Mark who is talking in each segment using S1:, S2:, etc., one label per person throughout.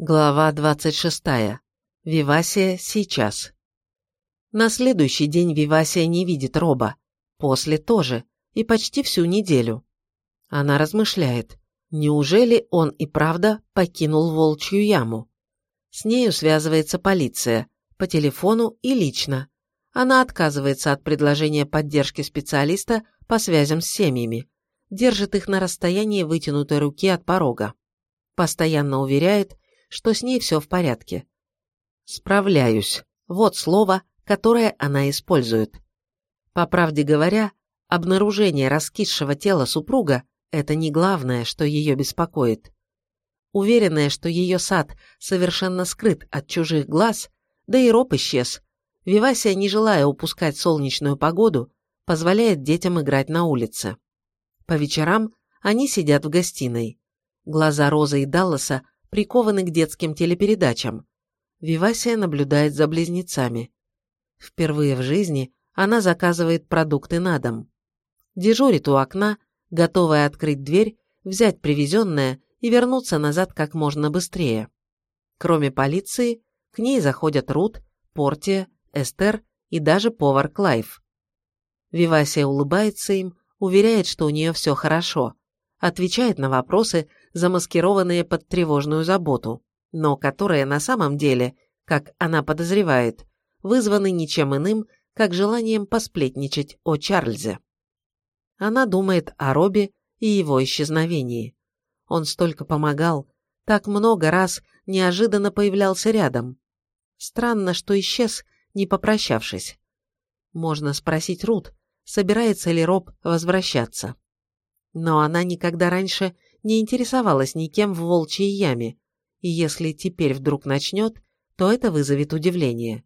S1: Глава 26. Вивасия сейчас. На следующий день Вивасия не видит Роба. После тоже. И почти всю неделю. Она размышляет. Неужели он и правда покинул волчью яму? С нею связывается полиция. По телефону и лично. Она отказывается от предложения поддержки специалиста по связям с семьями. Держит их на расстоянии вытянутой руки от порога. Постоянно уверяет, что с ней все в порядке. «Справляюсь» – вот слово, которое она использует. По правде говоря, обнаружение раскисшего тела супруга – это не главное, что ее беспокоит. Уверенная, что ее сад совершенно скрыт от чужих глаз, да и роб исчез, Вивасия, не желая упускать солнечную погоду, позволяет детям играть на улице. По вечерам они сидят в гостиной. Глаза Розы и Далласа прикованы к детским телепередачам. Вивасия наблюдает за близнецами. Впервые в жизни она заказывает продукты на дом. Дежурит у окна, готовая открыть дверь, взять привезенное и вернуться назад как можно быстрее. Кроме полиции, к ней заходят Рут, Портия, Эстер и даже повар Клайв. Вивасия улыбается им, уверяет, что у нее все хорошо, отвечает на вопросы, замаскированные под тревожную заботу, но которые на самом деле, как она подозревает, вызваны ничем иным, как желанием посплетничать о Чарльзе. Она думает о Робе и его исчезновении. Он столько помогал, так много раз неожиданно появлялся рядом. Странно, что исчез, не попрощавшись. Можно спросить Рут, собирается ли Роб возвращаться. Но она никогда раньше не интересовалась никем в волчьей яме, и если теперь вдруг начнет, то это вызовет удивление.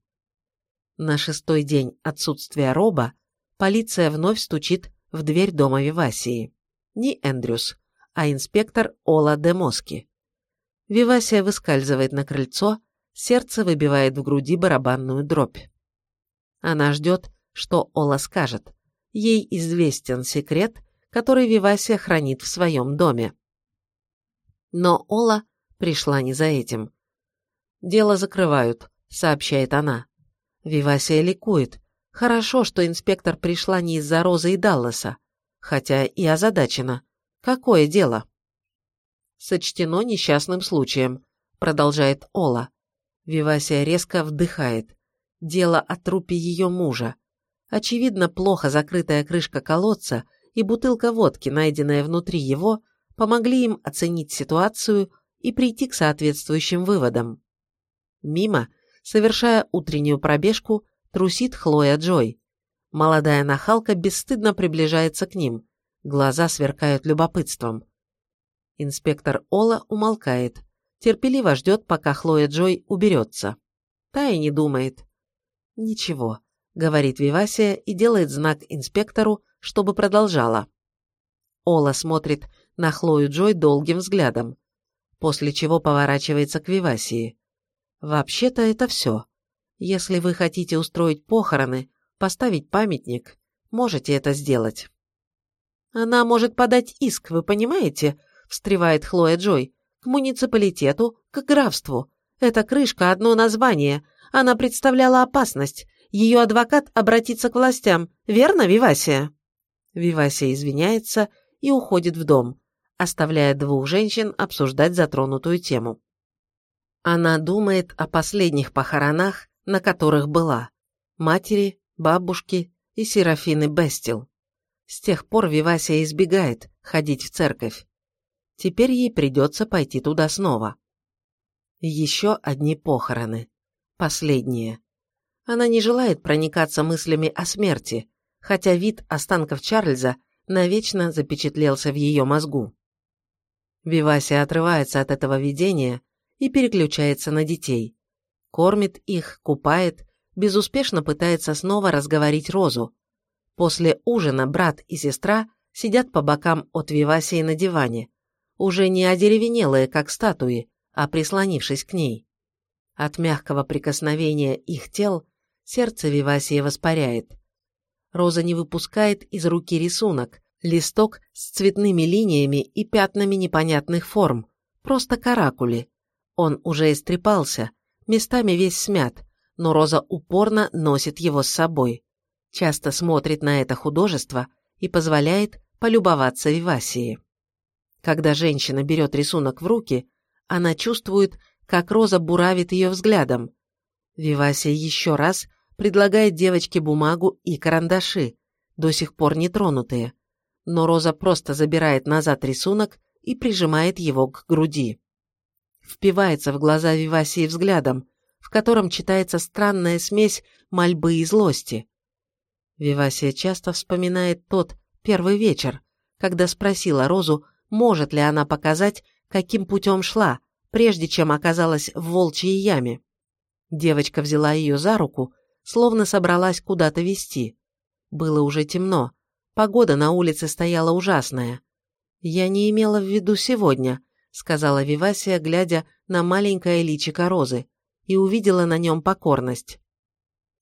S1: На шестой день отсутствия Роба полиция вновь стучит в дверь дома Вивасии. Не Эндрюс, а инспектор Ола де Моски. Вивасия выскальзывает на крыльцо, сердце выбивает в груди барабанную дробь. Она ждет, что Ола скажет. Ей известен секрет, который Вивасия хранит в своем доме. Но Ола пришла не за этим. «Дело закрывают», — сообщает она. Вивасия ликует. Хорошо, что инспектор пришла не из-за Розы и Далласа, хотя и озадачена. Какое дело? Сочтено несчастным случаем, продолжает Ола. Вивасия резко вдыхает. Дело о трупе ее мужа. Очевидно, плохо закрытая крышка колодца и бутылка водки, найденная внутри его, помогли им оценить ситуацию и прийти к соответствующим выводам. Мимо, совершая утреннюю пробежку, трусит Хлоя Джой. Молодая нахалка бесстыдно приближается к ним, глаза сверкают любопытством. Инспектор Ола умолкает, терпеливо ждет, пока Хлоя Джой уберется. Та и не думает. «Ничего», — говорит Вивасия и делает знак инспектору, чтобы продолжала. Ола смотрит на Хлою Джой долгим взглядом, после чего поворачивается к Вивасии. «Вообще-то это все. Если вы хотите устроить похороны, поставить памятник, можете это сделать». «Она может подать иск, вы понимаете?» – встревает Хлоя Джой. «К муниципалитету, к графству. Эта крышка – одно название. Она представляла опасность. Ее адвокат обратится к властям. Верно, Вивасия?» Вивасия извиняется и уходит в дом, оставляя двух женщин обсуждать затронутую тему. Она думает о последних похоронах, на которых была. Матери, бабушки и Серафины Бестил. С тех пор Вивасия избегает ходить в церковь. Теперь ей придется пойти туда снова. Еще одни похороны. Последние. Она не желает проникаться мыслями о смерти, хотя вид останков Чарльза навечно запечатлелся в ее мозгу. Вивасия отрывается от этого видения и переключается на детей. Кормит их, купает, безуспешно пытается снова разговорить Розу. После ужина брат и сестра сидят по бокам от Вивасии на диване, уже не одеревенелые, как статуи, а прислонившись к ней. От мягкого прикосновения их тел сердце Вивасии воспаряет. Роза не выпускает из руки рисунок, листок с цветными линиями и пятнами непонятных форм, просто каракули. Он уже истрепался, местами весь смят, но Роза упорно носит его с собой, часто смотрит на это художество и позволяет полюбоваться Вивасии. Когда женщина берет рисунок в руки, она чувствует, как Роза буравит ее взглядом. Вивасия еще раз предлагает девочке бумагу и карандаши, до сих пор не тронутые, но Роза просто забирает назад рисунок и прижимает его к груди. Впивается в глаза Вивасии взглядом, в котором читается странная смесь мольбы и злости. Вивасия часто вспоминает тот первый вечер, когда спросила Розу, может ли она показать, каким путем шла, прежде чем оказалась в волчьей яме. Девочка взяла ее за руку, словно собралась куда-то вести. Было уже темно, погода на улице стояла ужасная. «Я не имела в виду сегодня», — сказала Вивасия, глядя на маленькое личико Розы, и увидела на нем покорность.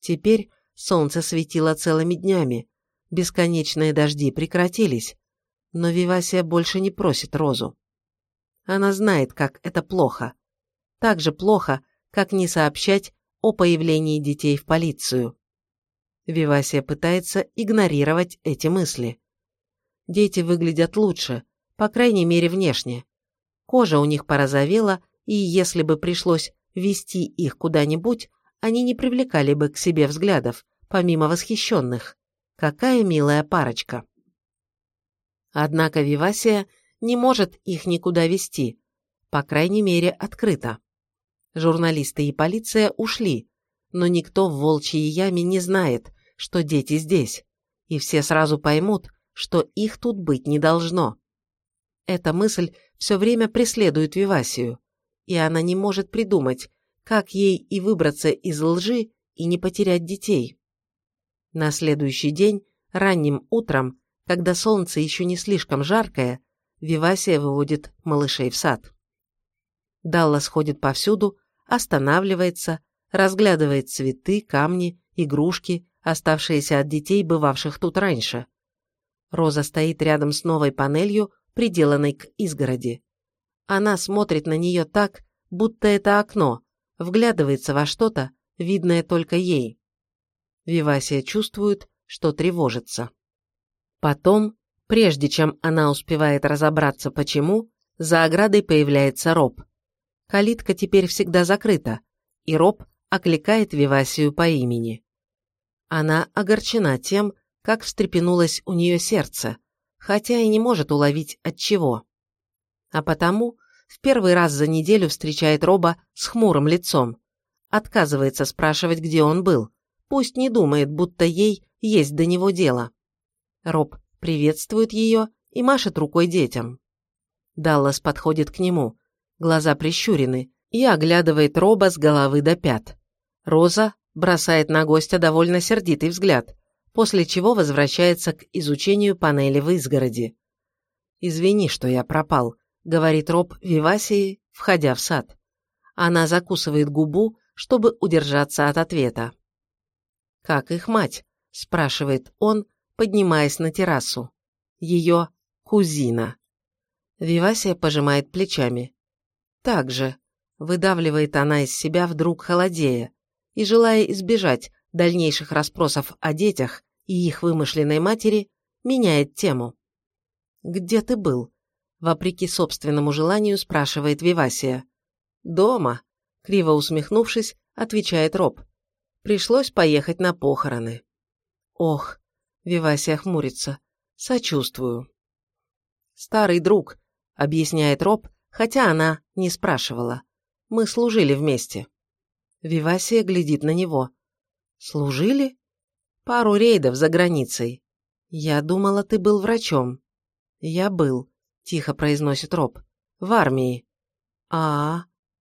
S1: Теперь солнце светило целыми днями, бесконечные дожди прекратились, но Вивасия больше не просит Розу. Она знает, как это плохо. Так же плохо, как не сообщать о появлении детей в полицию. Вивасия пытается игнорировать эти мысли. Дети выглядят лучше, по крайней мере внешне. Кожа у них порозовела, и если бы пришлось вести их куда-нибудь, они не привлекали бы к себе взглядов, помимо восхищенных. Какая милая парочка. Однако Вивасия не может их никуда вести, по крайней мере, открыто. Журналисты и полиция ушли, но никто в волчьей яме не знает, что дети здесь, и все сразу поймут, что их тут быть не должно. Эта мысль все время преследует Вивасию, и она не может придумать, как ей и выбраться из лжи и не потерять детей. На следующий день, ранним утром, когда солнце еще не слишком жаркое, Вивасия выводит малышей в сад. Даллас ходит повсюду, останавливается, разглядывает цветы, камни, игрушки, оставшиеся от детей, бывавших тут раньше. Роза стоит рядом с новой панелью, приделанной к изгороди. Она смотрит на нее так, будто это окно, вглядывается во что-то, видное только ей. Вивасия чувствует, что тревожится. Потом, прежде чем она успевает разобраться почему, за оградой появляется Роб. Калитка теперь всегда закрыта, и Роб окликает Вивасию по имени. Она огорчена тем, как встрепенулось у нее сердце, хотя и не может уловить от чего. А потому в первый раз за неделю встречает Роба с хмурым лицом. Отказывается спрашивать, где он был. Пусть не думает, будто ей есть до него дело. Роб приветствует ее и машет рукой детям. Даллас подходит к нему, глаза прищурены, и оглядывает Роба с головы до пят. Роза бросает на гостя довольно сердитый взгляд, после чего возвращается к изучению панели в изгороди. «Извини, что я пропал», — говорит Роб Вивасии, входя в сад. Она закусывает губу, чтобы удержаться от ответа. «Как их мать?» – спрашивает он, поднимаясь на террасу. Ее кузина. Вивасия пожимает плечами. Так же, выдавливает она из себя вдруг холодея, и, желая избежать дальнейших расспросов о детях и их вымышленной матери, меняет тему. «Где ты был?» – вопреки собственному желанию спрашивает Вивасия. «Дома», – криво усмехнувшись, отвечает Роб. «Пришлось поехать на похороны». «Ох, Вивасия хмурится. «Сочувствую». «Старый друг», — объясняет Роб, хотя она не спрашивала. «Мы служили вместе». Вивасия глядит на него. «Служили?» «Пару рейдов за границей». «Я думала, ты был врачом». «Я был», — тихо произносит Роб. «В армии». «А, -а, -а.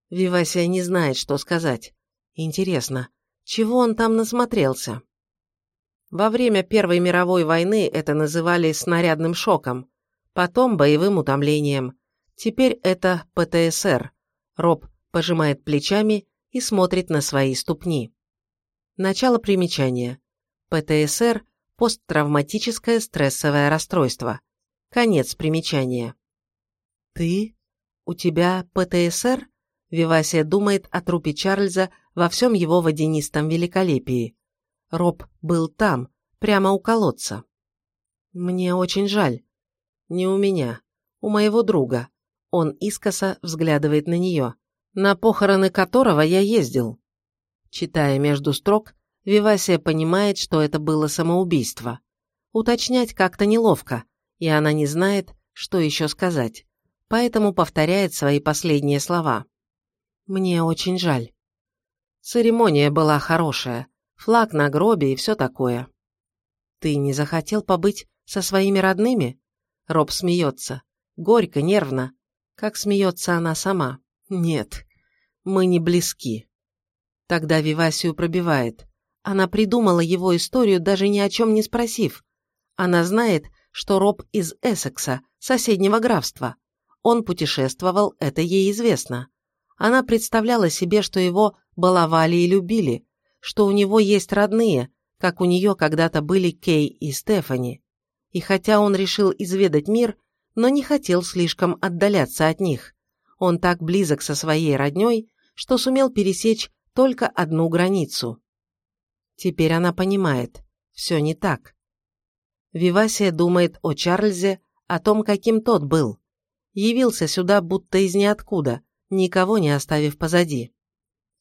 S1: Вивасия не знает, что сказать. Интересно, чего он там насмотрелся?» Во время Первой мировой войны это называли снарядным шоком, потом боевым утомлением. Теперь это ПТСР. Роб пожимает плечами и смотрит на свои ступни. Начало примечания. ПТСР – посттравматическое стрессовое расстройство. Конец примечания. «Ты? У тебя ПТСР?» Вивасия думает о трупе Чарльза во всем его водянистом великолепии. Роб был там, прямо у колодца. Мне очень жаль. Не у меня, у моего друга. Он искоса взглядывает на нее, на похороны которого я ездил. Читая между строк, Вивасия понимает, что это было самоубийство. Уточнять как-то неловко, и она не знает, что еще сказать, поэтому повторяет свои последние слова. «Мне очень жаль». Церемония была хорошая, флаг на гробе и все такое. «Ты не захотел побыть со своими родными?» Роб смеется. Горько, нервно. Как смеется она сама. «Нет, мы не близки». Тогда Вивасию пробивает. Она придумала его историю, даже ни о чем не спросив. Она знает, что Роб из Эссекса, соседнего графства. Он путешествовал, это ей известно. Она представляла себе, что его баловали и любили, что у него есть родные, как у нее когда-то были Кей и Стефани. И хотя он решил изведать мир, но не хотел слишком отдаляться от них. Он так близок со своей родней, что сумел пересечь только одну границу. Теперь она понимает, все не так. Вивасия думает о Чарльзе, о том, каким тот был. Явился сюда будто из ниоткуда, никого не оставив позади.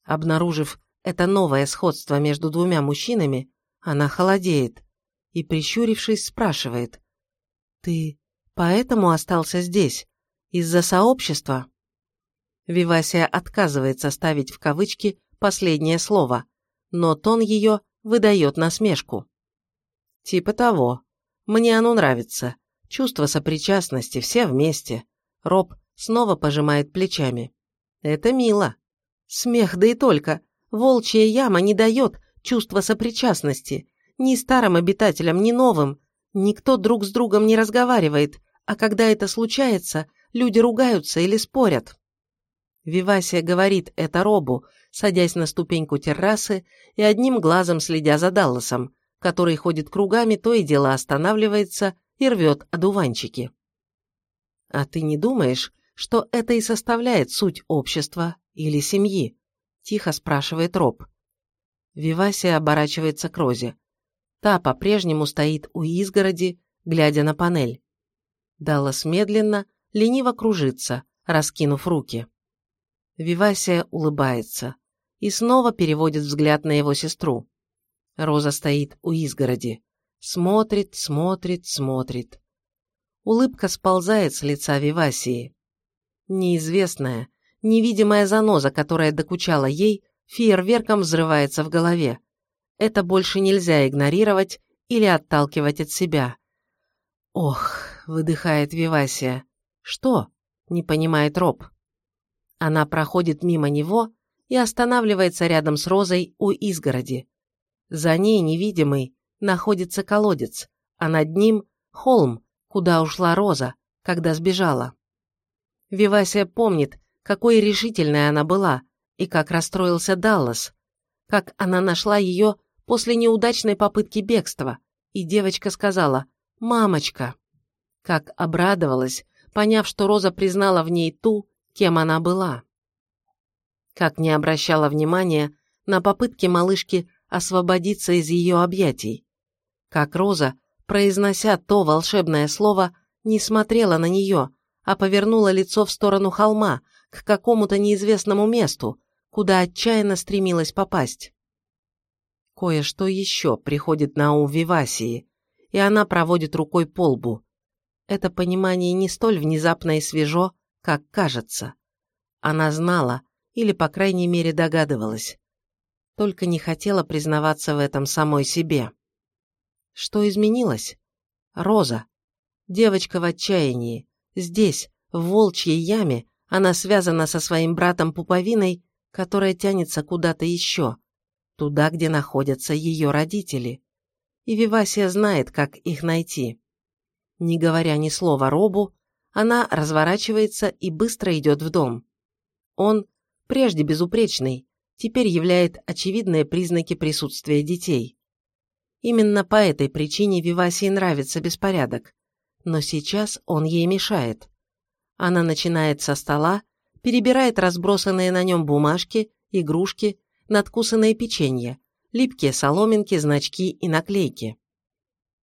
S1: Обнаружив это новое сходство между двумя мужчинами, она холодеет и, прищурившись, спрашивает. «Ты поэтому остался здесь? Из-за сообщества?» Вивасия отказывается ставить в кавычки последнее слово, но тон ее выдает насмешку. Типа того. Мне оно нравится. Чувство сопричастности, все вместе. Роб снова пожимает плечами. Это мило. Смех, да и только. Волчья яма не дает чувства сопричастности. Ни старым обитателям, ни новым. Никто друг с другом не разговаривает, а когда это случается, люди ругаются или спорят. Вивасия говорит это Робу, садясь на ступеньку террасы и одним глазом следя за Далласом, который ходит кругами, то и дело останавливается и рвет одуванчики. «А ты не думаешь, что это и составляет суть общества или семьи?» – тихо спрашивает Роб. Вивасия оборачивается к Розе. Та по-прежнему стоит у изгороди, глядя на панель. Даллас медленно, лениво кружится, раскинув руки. Вивасия улыбается и снова переводит взгляд на его сестру. Роза стоит у изгороди. Смотрит, смотрит, смотрит. Улыбка сползает с лица Вивасии. Неизвестная, невидимая заноза, которая докучала ей, фейерверком взрывается в голове. Это больше нельзя игнорировать или отталкивать от себя. «Ох», — выдыхает Вивасия. «Что?» — не понимает Роб. Она проходит мимо него и останавливается рядом с Розой у изгороди. За ней, невидимый, находится колодец, а над ним – холм, куда ушла Роза, когда сбежала. Вивасия помнит, какой решительной она была и как расстроился Даллас, как она нашла ее после неудачной попытки бегства, и девочка сказала «мамочка», как обрадовалась, поняв, что Роза признала в ней ту, кем она была. Как не обращала внимания на попытки малышки освободиться из ее объятий. Как Роза, произнося то волшебное слово, не смотрела на нее, а повернула лицо в сторону холма, к какому-то неизвестному месту, куда отчаянно стремилась попасть. Кое-что еще приходит на ум Вивасии, и она проводит рукой по лбу. Это понимание не столь внезапно и свежо, как кажется. Она знала, или, по крайней мере, догадывалась. Только не хотела признаваться в этом самой себе. Что изменилось? Роза. Девочка в отчаянии. Здесь, в волчьей яме, она связана со своим братом Пуповиной, которая тянется куда-то еще, туда, где находятся ее родители. И Вивасия знает, как их найти. Не говоря ни слова Робу, она разворачивается и быстро идет в дом. Он, прежде безупречный, теперь являет очевидные признаки присутствия детей. Именно по этой причине Вивасии нравится беспорядок, но сейчас он ей мешает. Она начинает со стола, перебирает разбросанные на нем бумажки, игрушки, надкусанные печенье, липкие соломинки, значки и наклейки.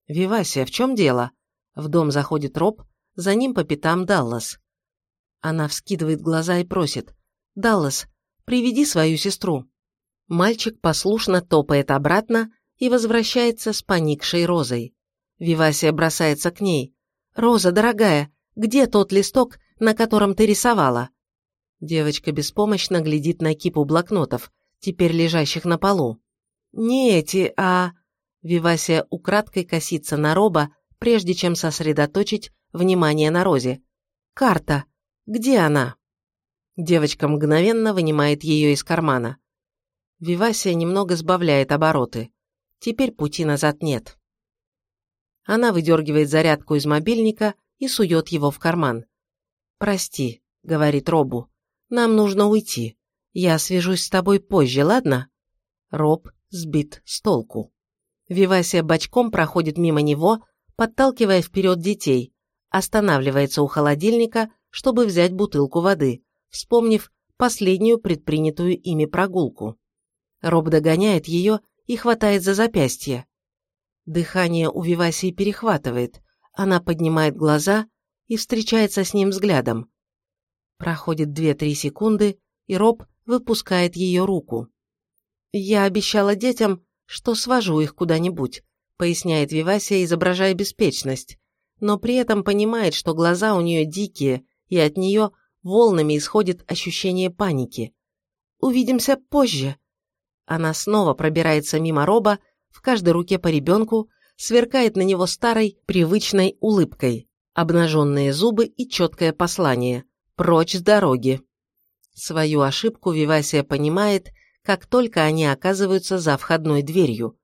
S1: «Вивасия, в чем дело?» В дом заходит Роб, за ним по пятам Даллас. Она вскидывает глаза и просит. «Даллас, приведи свою сестру». Мальчик послушно топает обратно и возвращается с поникшей розой. Вивасия бросается к ней. «Роза, дорогая, где тот листок, на котором ты рисовала?» Девочка беспомощно глядит на кипу блокнотов, теперь лежащих на полу. «Не эти, а...» Вивасия украдкой косится на Роба, прежде чем сосредоточить внимание на Розе. «Карта. Где она?» Девочка мгновенно вынимает ее из кармана. Вивасия немного сбавляет обороты. Теперь пути назад нет. Она выдергивает зарядку из мобильника и сует его в карман. «Прости», — говорит Робу, — «нам нужно уйти. Я свяжусь с тобой позже, ладно?» Роб сбит с толку. Вивасия бочком проходит мимо него, подталкивая вперед детей, останавливается у холодильника, чтобы взять бутылку воды, вспомнив последнюю предпринятую ими прогулку. Роб догоняет ее и хватает за запястье. Дыхание у Вивасии перехватывает, она поднимает глаза и встречается с ним взглядом. Проходит 2-3 секунды, и Роб выпускает ее руку. «Я обещала детям, что свожу их куда-нибудь», поясняет Вивасия, изображая беспечность, но при этом понимает, что глаза у нее дикие, и от нее волнами исходит ощущение паники. «Увидимся позже». Она снова пробирается мимо Роба, в каждой руке по ребенку, сверкает на него старой, привычной улыбкой, обнаженные зубы и четкое послание «Прочь с дороги». Свою ошибку Вивасия понимает, как только они оказываются за входной дверью.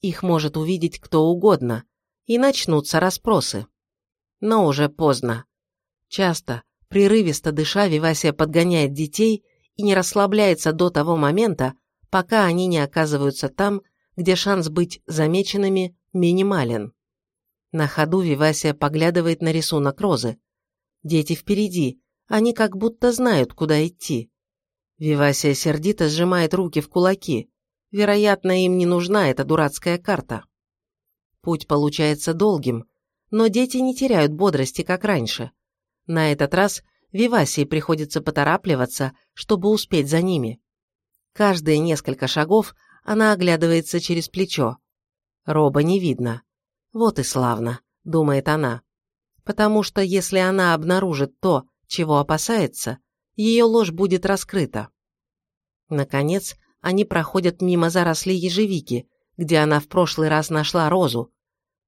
S1: Их может увидеть кто угодно, и начнутся расспросы. Но уже поздно. Часто, прерывисто дыша, Вивасия подгоняет детей и не расслабляется до того момента, пока они не оказываются там, где шанс быть замеченными минимален. На ходу Вивасия поглядывает на рисунок розы. Дети впереди, они как будто знают, куда идти. Вивасия сердито сжимает руки в кулаки. Вероятно, им не нужна эта дурацкая карта. Путь получается долгим, но дети не теряют бодрости, как раньше. На этот раз Вивасии приходится поторапливаться, чтобы успеть за ними. Каждые несколько шагов она оглядывается через плечо. Роба не видно. Вот и славно, думает она. Потому что если она обнаружит то, чего опасается, ее ложь будет раскрыта. Наконец, они проходят мимо зарослей ежевики, где она в прошлый раз нашла розу.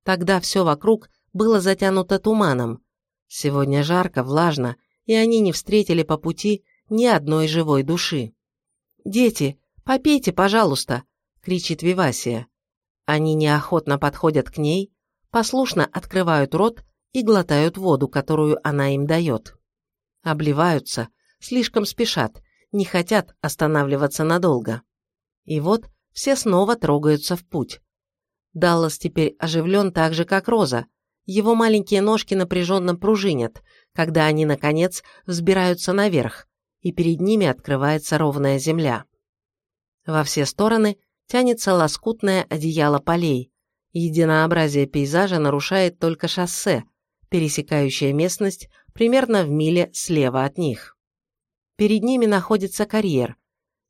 S1: Тогда все вокруг было затянуто туманом. Сегодня жарко, влажно, и они не встретили по пути ни одной живой души. «Дети, попейте, пожалуйста!» – кричит Вивасия. Они неохотно подходят к ней, послушно открывают рот и глотают воду, которую она им дает. Обливаются, слишком спешат, не хотят останавливаться надолго. И вот все снова трогаются в путь. Даллас теперь оживлен так же, как Роза. Его маленькие ножки напряженно пружинят, когда они, наконец, взбираются наверх, и перед ними открывается ровная земля. Во все стороны тянется лоскутное одеяло полей. Единообразие пейзажа нарушает только шоссе, пересекающее местность примерно в миле слева от них. Перед ними находится карьер.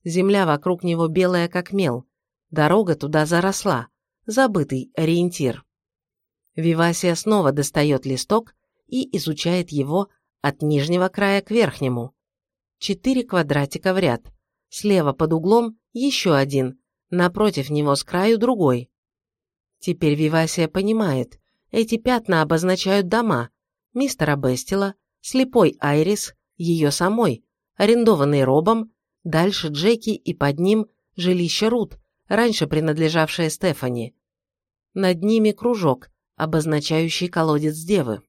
S1: Земля вокруг него белая как мел. Дорога туда заросла. Забытый ориентир. Вивасия снова достает листок и изучает его от нижнего края к верхнему. Четыре квадратика в ряд. Слева под углом еще один, напротив него с краю другой. Теперь Вивасия понимает, эти пятна обозначают дома, мистера Бестила, слепой Айрис, ее самой, арендованный Робом, дальше Джеки и под ним жилище Рут, раньше принадлежавшее Стефани. Над ними кружок, обозначающий колодец Девы.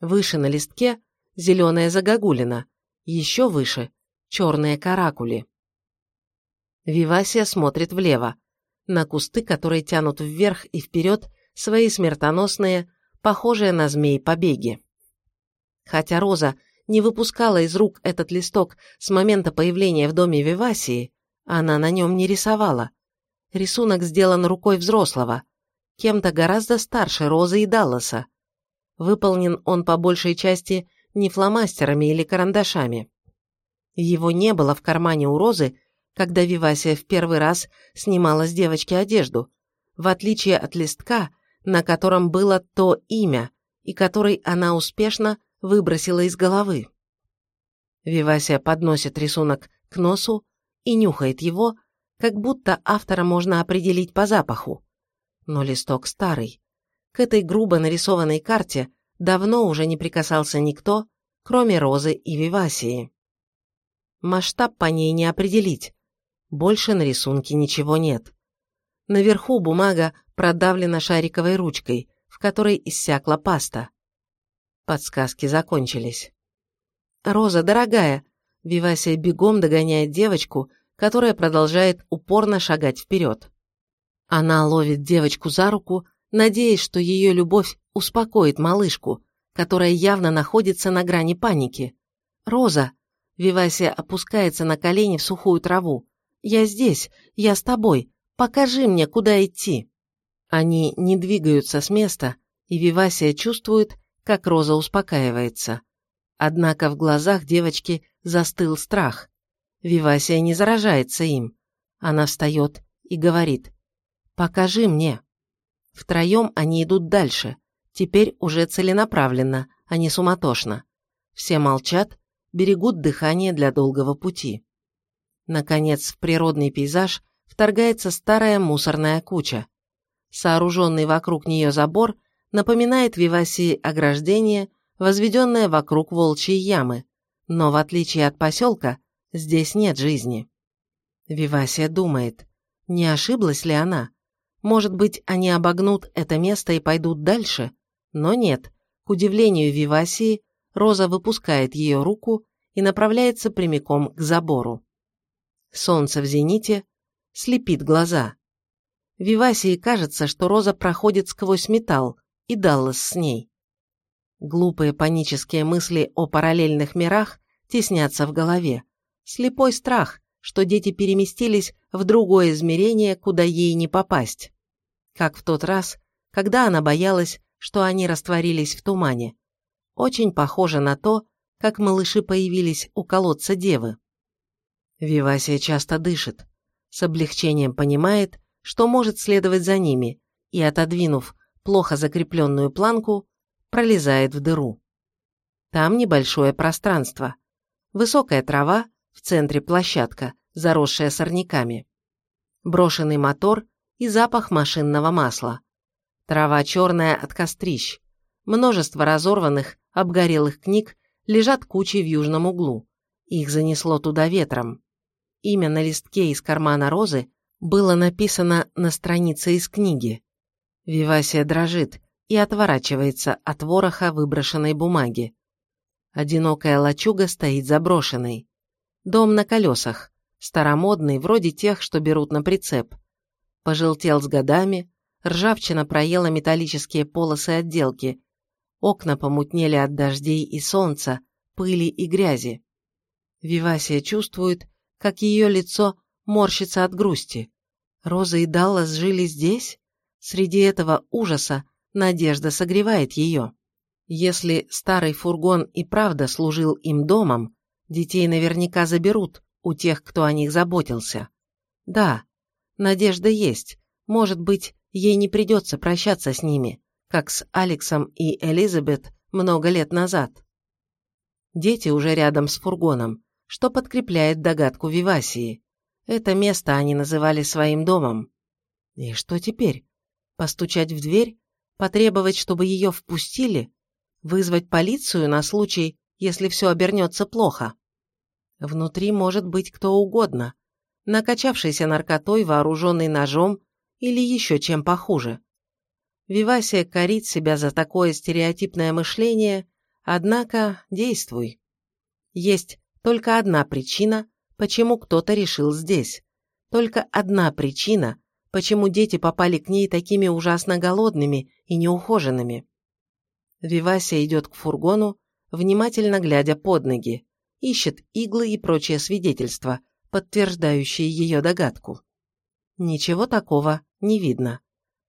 S1: Выше на листке зеленая загогулина, еще выше черные каракули. Вивасия смотрит влево, на кусты, которые тянут вверх и вперед свои смертоносные, похожие на змей побеги. Хотя Роза не выпускала из рук этот листок с момента появления в доме Вивасии, она на нем не рисовала. Рисунок сделан рукой взрослого, кем-то гораздо старше Розы и Далласа. Выполнен он по большей части не фломастерами или карандашами. Его не было в кармане у Розы, когда Вивасия в первый раз снимала с девочки одежду, в отличие от листка, на котором было то имя, и который она успешно выбросила из головы. Вивасия подносит рисунок к носу и нюхает его, как будто автора можно определить по запаху. Но листок старый. К этой грубо нарисованной карте давно уже не прикасался никто, кроме Розы и Вивасии. Масштаб по ней не определить. Больше на рисунке ничего нет. Наверху бумага продавлена шариковой ручкой, в которой иссякла паста. Подсказки закончились. «Роза, дорогая!» Вивасия бегом догоняет девочку, которая продолжает упорно шагать вперед. Она ловит девочку за руку, надеясь, что ее любовь успокоит малышку, которая явно находится на грани паники. «Роза!» Вивасия опускается на колени в сухую траву. «Я здесь, я с тобой. Покажи мне, куда идти». Они не двигаются с места, и Вивасия чувствует, как Роза успокаивается. Однако в глазах девочки застыл страх. Вивасия не заражается им. Она встает и говорит «Покажи мне». Втроем они идут дальше, теперь уже целенаправленно, а не суматошно. Все молчат, берегут дыхание для долгого пути. Наконец, в природный пейзаж вторгается старая мусорная куча. Сооруженный вокруг нее забор напоминает Вивасии ограждение, возведенное вокруг волчьей ямы, но в отличие от поселка, здесь нет жизни. Вивасия думает, не ошиблась ли она? Может быть, они обогнут это место и пойдут дальше? Но нет, к удивлению Вивасии, Роза выпускает ее руку и направляется прямиком к забору. Солнце в зените слепит глаза. Вивасии кажется, что Роза проходит сквозь металл, и Даллас с ней. Глупые панические мысли о параллельных мирах теснятся в голове. Слепой страх, что дети переместились в другое измерение, куда ей не попасть. Как в тот раз, когда она боялась, что они растворились в тумане. Очень похоже на то, как малыши появились у колодца девы. Вивасия часто дышит, с облегчением понимает, что может следовать за ними, и, отодвинув плохо закрепленную планку, пролезает в дыру. Там небольшое пространство. Высокая трава, в центре площадка, заросшая сорняками. Брошенный мотор и запах машинного масла. Трава черная от кострищ. Множество разорванных, обгорелых книг лежат кучей в южном углу. Их занесло туда ветром. Имя на листке из кармана розы было написано на странице из книги. Вивасия дрожит и отворачивается от вороха выброшенной бумаги. Одинокая лачуга стоит заброшенной. Дом на колесах, старомодный, вроде тех, что берут на прицеп. Пожелтел с годами, ржавчина проела металлические полосы отделки, окна помутнели от дождей и солнца, пыли и грязи. Вивасия чувствует, как ее лицо морщится от грусти. Роза и Даллас жили здесь? Среди этого ужаса надежда согревает ее. Если старый фургон и правда служил им домом, детей наверняка заберут у тех, кто о них заботился. Да, надежда есть. Может быть, ей не придется прощаться с ними, как с Алексом и Элизабет много лет назад. Дети уже рядом с фургоном, что подкрепляет догадку Вивасии. Это место они называли своим домом. И что теперь? Постучать в дверь? Потребовать, чтобы ее впустили? Вызвать полицию на случай, если все обернется плохо? Внутри может быть кто угодно. Накачавшийся наркотой, вооруженный ножом или еще чем похуже. Вивасия корит себя за такое стереотипное мышление, однако действуй. Есть только одна причина, почему кто-то решил здесь. Только одна причина, почему дети попали к ней такими ужасно голодными и неухоженными. Вивасия идет к фургону, внимательно глядя под ноги, ищет иглы и прочие свидетельства, подтверждающие ее догадку. Ничего такого не видно.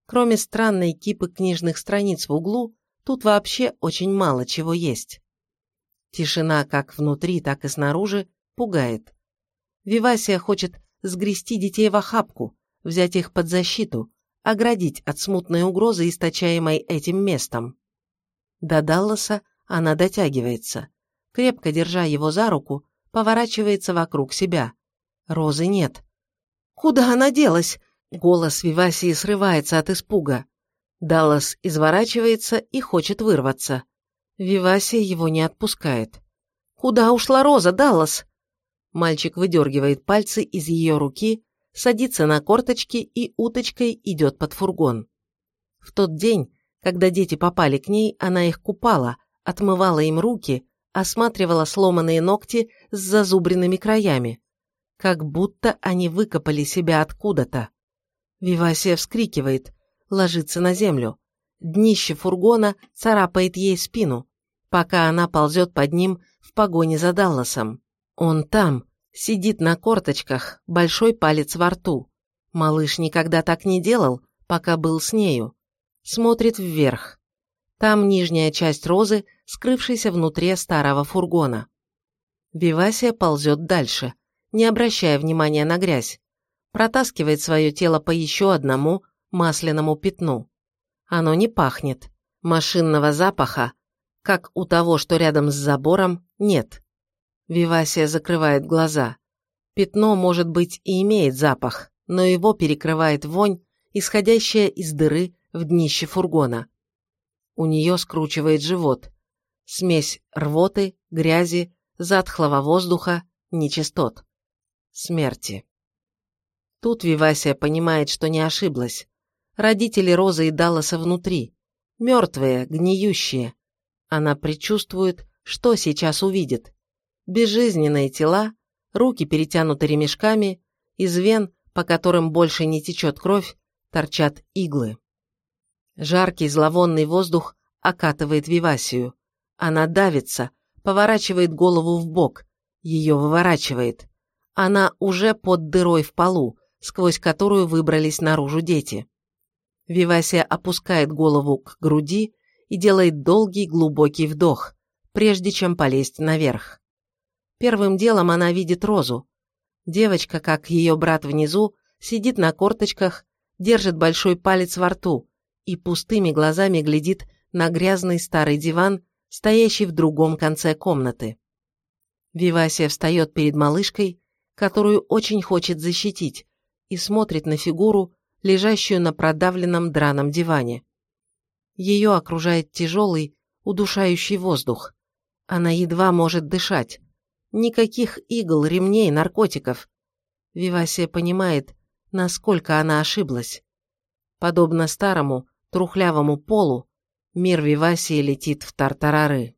S1: Кроме странной кипы книжных страниц в углу, тут вообще очень мало чего есть. Тишина как внутри, так и снаружи пугает. Вивасия хочет сгрести детей в охапку, взять их под защиту, оградить от смутной угрозы, источаемой этим местом. До Далласа она дотягивается. Крепко держа его за руку, поворачивается вокруг себя. Розы нет. «Куда она делась?» Голос Вивасии срывается от испуга. Даллас изворачивается и хочет вырваться. Вивасия его не отпускает. «Куда ушла Роза, Даллас?» Мальчик выдергивает пальцы из ее руки, садится на корточки и уточкой идет под фургон. В тот день, когда дети попали к ней, она их купала, отмывала им руки, осматривала сломанные ногти с зазубренными краями. Как будто они выкопали себя откуда-то. Вивасия вскрикивает, ложится на землю. Днище фургона царапает ей спину, пока она ползет под ним в погоне за Далласом. Он там, сидит на корточках, большой палец во рту. Малыш никогда так не делал, пока был с нею. Смотрит вверх. Там нижняя часть розы, скрывшаяся внутри старого фургона. Вивасия ползет дальше, не обращая внимания на грязь. Протаскивает свое тело по еще одному масляному пятну. Оно не пахнет. Машинного запаха, как у того, что рядом с забором, нет. Вивасия закрывает глаза. Пятно, может быть, и имеет запах, но его перекрывает вонь, исходящая из дыры в днище фургона. У нее скручивает живот. Смесь рвоты, грязи, затхлого воздуха, нечистот. Смерти. Тут Вивасия понимает, что не ошиблась. Родители Розы и Далласа внутри. Мертвые, гниющие. Она предчувствует, что сейчас увидит. Безжизненные тела, руки перетянуты ремешками, из вен, по которым больше не течет кровь, торчат иглы. Жаркий зловонный воздух окатывает Вивасию. Она давится, поворачивает голову в бок, ее выворачивает. Она уже под дырой в полу, сквозь которую выбрались наружу дети. Вивасия опускает голову к груди и делает долгий глубокий вдох, прежде чем полезть наверх. Первым делом она видит Розу. Девочка, как ее брат внизу, сидит на корточках, держит большой палец во рту и пустыми глазами глядит на грязный старый диван, стоящий в другом конце комнаты. Вивасия встает перед малышкой, которую очень хочет защитить, и смотрит на фигуру, лежащую на продавленном драном диване. Ее окружает тяжелый, удушающий воздух. Она едва может дышать. Никаких игл, ремней, наркотиков. Вивасия понимает, насколько она ошиблась. Подобно старому, трухлявому полу, мир Вивасии летит в тартарары.